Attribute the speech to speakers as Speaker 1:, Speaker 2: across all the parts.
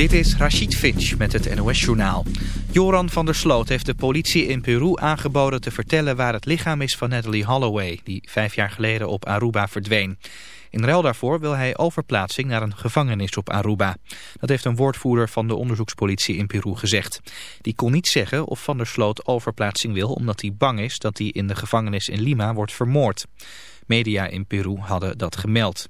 Speaker 1: Dit is Rachid Finch met het NOS-journaal. Joran van der Sloot heeft de politie in Peru aangeboden te vertellen waar het lichaam is van Natalie Holloway, die vijf jaar geleden op Aruba verdween. In ruil daarvoor wil hij overplaatsing naar een gevangenis op Aruba. Dat heeft een woordvoerder van de onderzoekspolitie in Peru gezegd. Die kon niet zeggen of van der Sloot overplaatsing wil omdat hij bang is dat hij in de gevangenis in Lima wordt vermoord. Media in Peru hadden dat gemeld.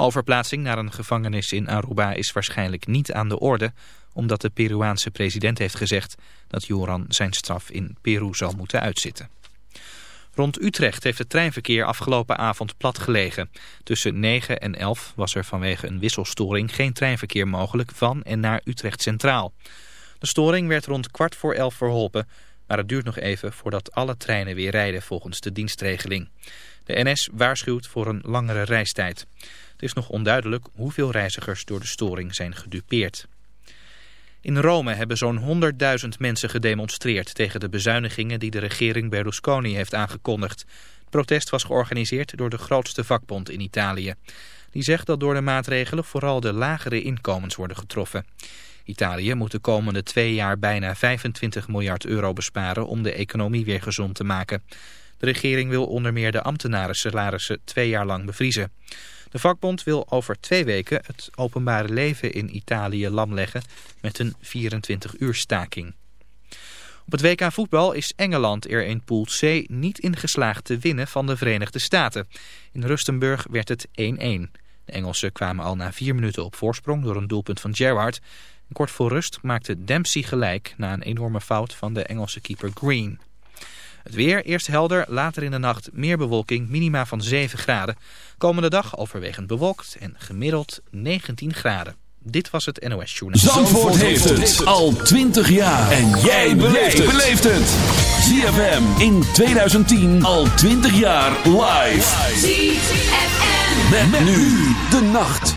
Speaker 1: Overplaatsing naar een gevangenis in Aruba is waarschijnlijk niet aan de orde... omdat de Peruaanse president heeft gezegd dat Joran zijn straf in Peru zal moeten uitzitten. Rond Utrecht heeft het treinverkeer afgelopen avond plat gelegen. Tussen 9 en 11 was er vanwege een wisselstoring geen treinverkeer mogelijk van en naar Utrecht Centraal. De storing werd rond kwart voor 11 verholpen, maar het duurt nog even voordat alle treinen weer rijden volgens de dienstregeling. De NS waarschuwt voor een langere reistijd. Het is nog onduidelijk hoeveel reizigers door de storing zijn gedupeerd. In Rome hebben zo'n 100.000 mensen gedemonstreerd tegen de bezuinigingen die de regering Berlusconi heeft aangekondigd. Het protest was georganiseerd door de grootste vakbond in Italië. Die zegt dat door de maatregelen vooral de lagere inkomens worden getroffen. Italië moet de komende twee jaar bijna 25 miljard euro besparen om de economie weer gezond te maken. De regering wil onder meer de ambtenaren salarissen twee jaar lang bevriezen. De vakbond wil over twee weken het openbare leven in Italië lamleggen met een 24-uur staking. Op het WK voetbal is Engeland er in Pool C niet in geslaagd te winnen van de Verenigde Staten. In Rustenburg werd het 1-1. De Engelsen kwamen al na vier minuten op voorsprong door een doelpunt van Gerrard. Kort voor rust maakte Dempsey gelijk na een enorme fout van de Engelse keeper Green. Het weer, eerst helder, later in de nacht meer bewolking, minima van 7 graden. Komende dag overwegend bewolkt en gemiddeld 19 graden. Dit was het NOS Journal.
Speaker 2: Zandvoort heeft het al 20 jaar. En jij beleeft het. ZFM in 2010 al 20 jaar live.
Speaker 3: ZFM.
Speaker 2: Met, nu de nacht.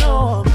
Speaker 4: No.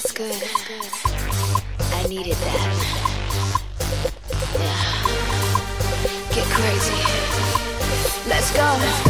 Speaker 4: feels good. I needed that. Yeah. Get crazy. Let's go.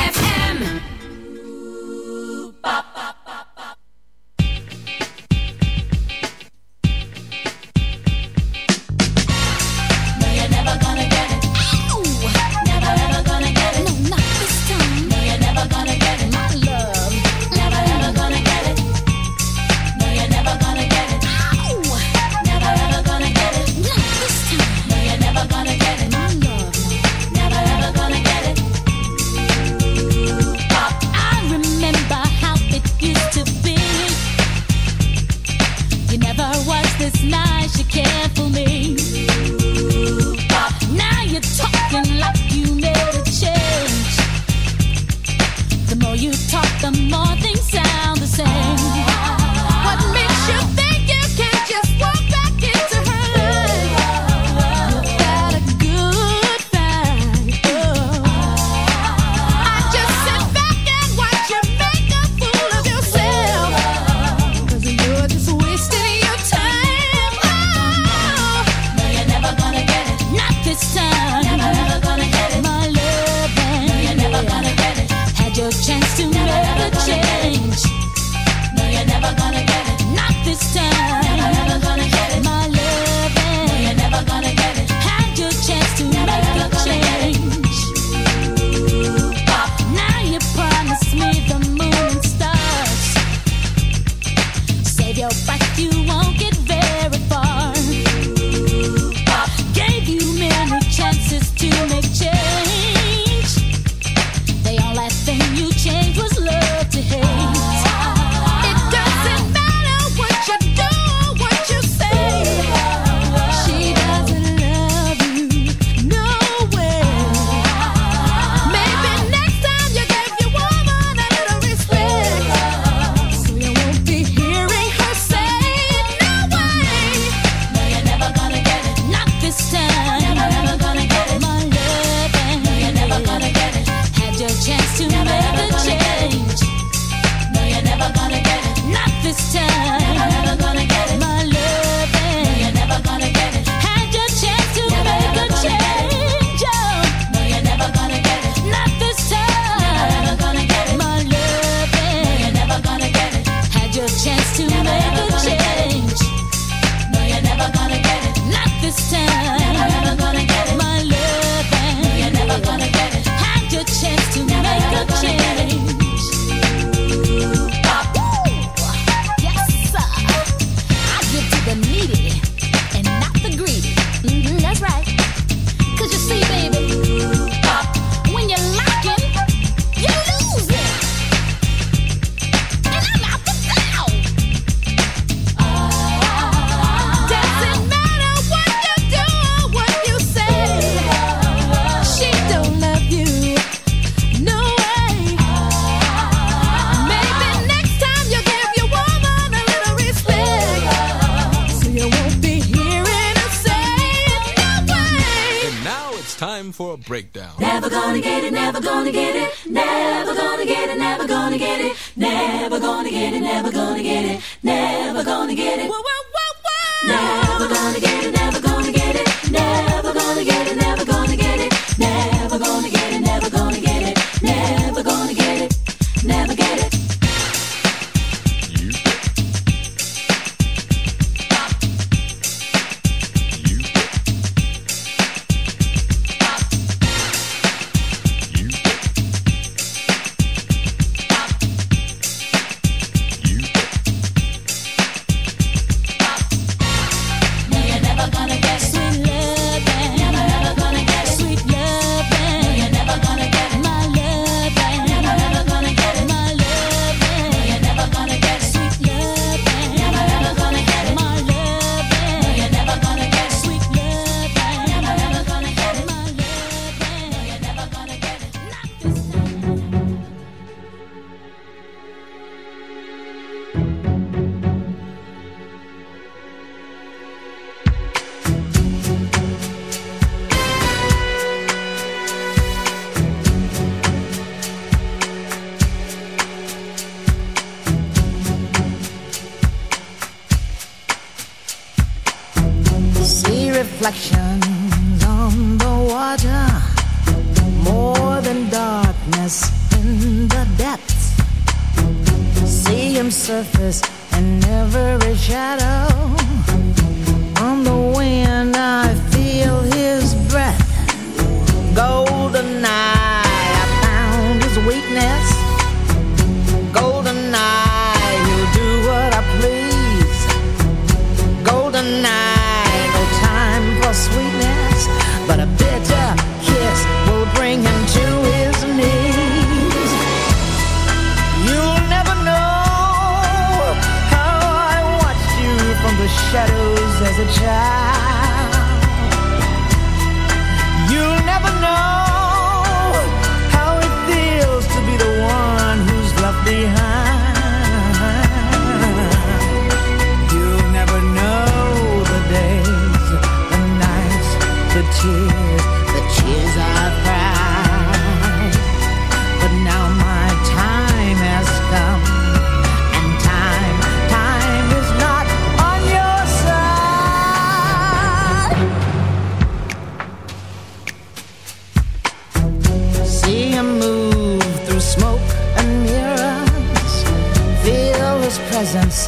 Speaker 5: presence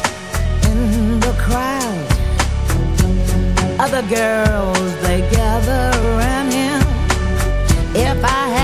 Speaker 5: in the crowd. Other girls, they gather around him. If I had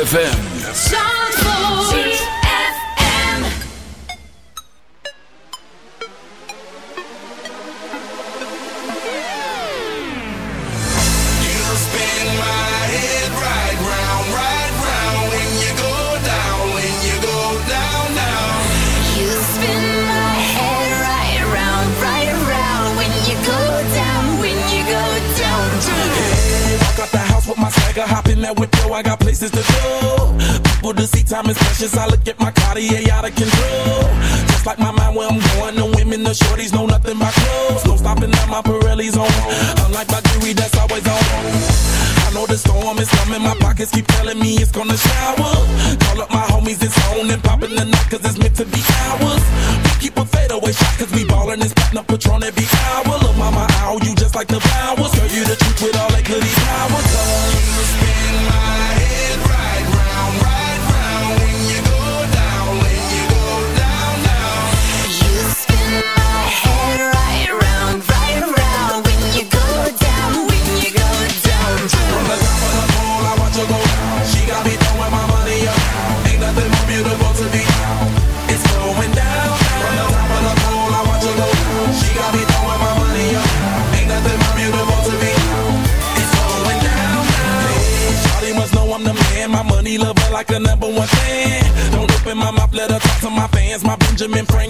Speaker 2: ZFM.
Speaker 6: that with you, I got places to go.
Speaker 7: People to see, time is precious. I look at my Cartier out of control. Just like my mind, where I'm going. The women, the shorties, know nothing about. clothes. No stopping at my Pirelli's on. Unlike my jewelry, that's always on. I know the storm is coming. My pockets keep telling me it's gonna shower. Call up my homies, it's on and popping the night, cause it's meant to be ours. We keep a fadeaway shot, cause we ballin' this platinum patron every hour. Look, mama, ow, you just like the flowers. Girl, you the Benjamin
Speaker 8: Frank.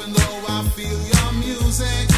Speaker 6: Even though I feel your music,